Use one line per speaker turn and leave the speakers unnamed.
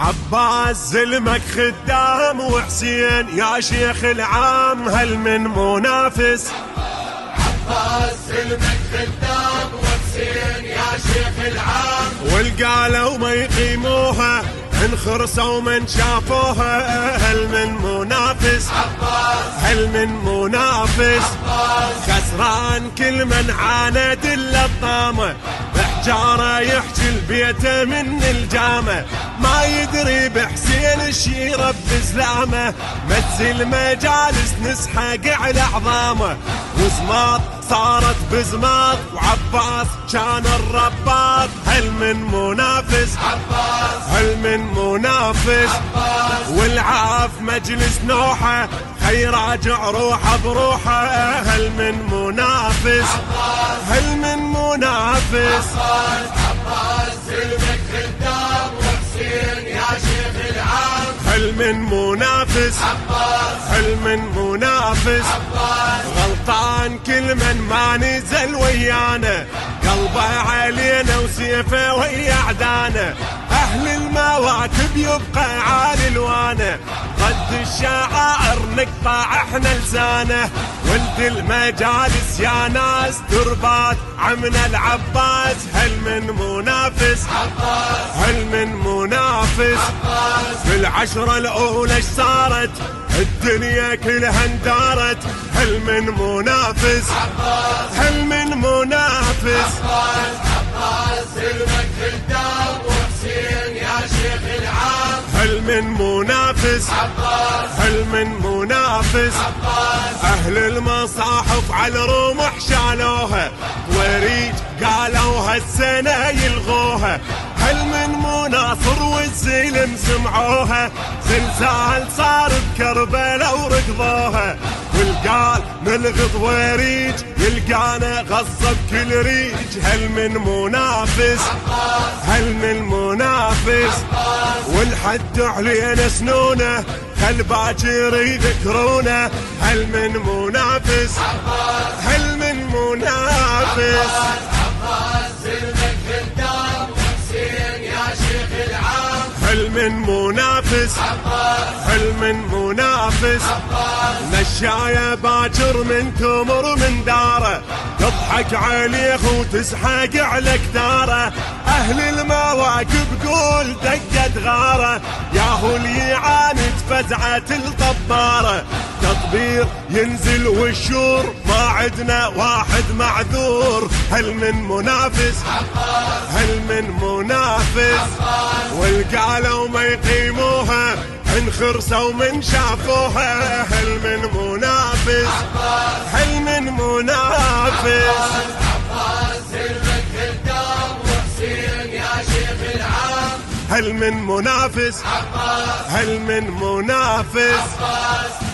عباس زلمك خدام وحسين يا شيخ العام هل من منافس؟
عباس زلمك خدام وحسين يا شيخ العام.
والقالوا ما يقيموها انخرسوا من شافوها هل من منافس؟
عباس.
هل من منافس؟
عباس.
خسران كل من عاند إلا بحجاره يحكي البيت من الجامه ما يدري بحسين الشي رب زلامه. مثل مجالس نسحق على عظامه وزماط صارت بزماط وعباس كان الرباط. هل من منافس؟
عباس.
هل من منافس؟
عباس.
مجلس نوحة خيراجع روحه بروحه. هل من منافس؟ هل من منافس؟
عباس عباس خدام وحسين يا شيخ العام
هل من منافس؟
عباس
هل من منافس؟
عباس
غلطان كل من ما نزل ويانا. قلبه علينا وسيفه ويا أهل المواكب يبقى عالي الوانه ضد الشعائر نقطع إحنا لسانه ولد المجالس يا ناس تربات عمنا العباس هل من منافس؟
عباس.
هل من منافس؟
عباس.
في العشرة الأولى إيش صارت؟ الدنيا كلها اندارت هل من منافس؟
عباس.
هل من منافس؟
عباس. عباس. زلمك خدام وحسين يا شيخ العام
هل من منافس
عباس.
هل من منافس؟
عباس.
أهل المصاحف على الرمح شالوها وريج قالوا هالسنة يلغوها. هل من مناصر والزلم سمعوها زلزال صار بكربلاء وركضوها والقال نلغض وريج يلقانا غصب كل ريج. هل من منافس؟ هل من منافس؟ والحد علينا سنونه خل باكر يذكرونا هل من منافس؟ هل من منافس؟ هل من منافس؟ هل من منافس؟ مشاية باكر من تمر من داره تضحك عليه وتسحق على كدارة. أهل المواكب قول دقت غارة. ياهو اللي يعاند فزعة الطبارة تطبير ينزل والشور ما عدنا واحد معذور. هل من منافس؟ هل من منافس؟ والقالوا ما يقيموها انخرسوا من شافوها. هل من منافس؟
عباس.
هل من منافس؟
عباس.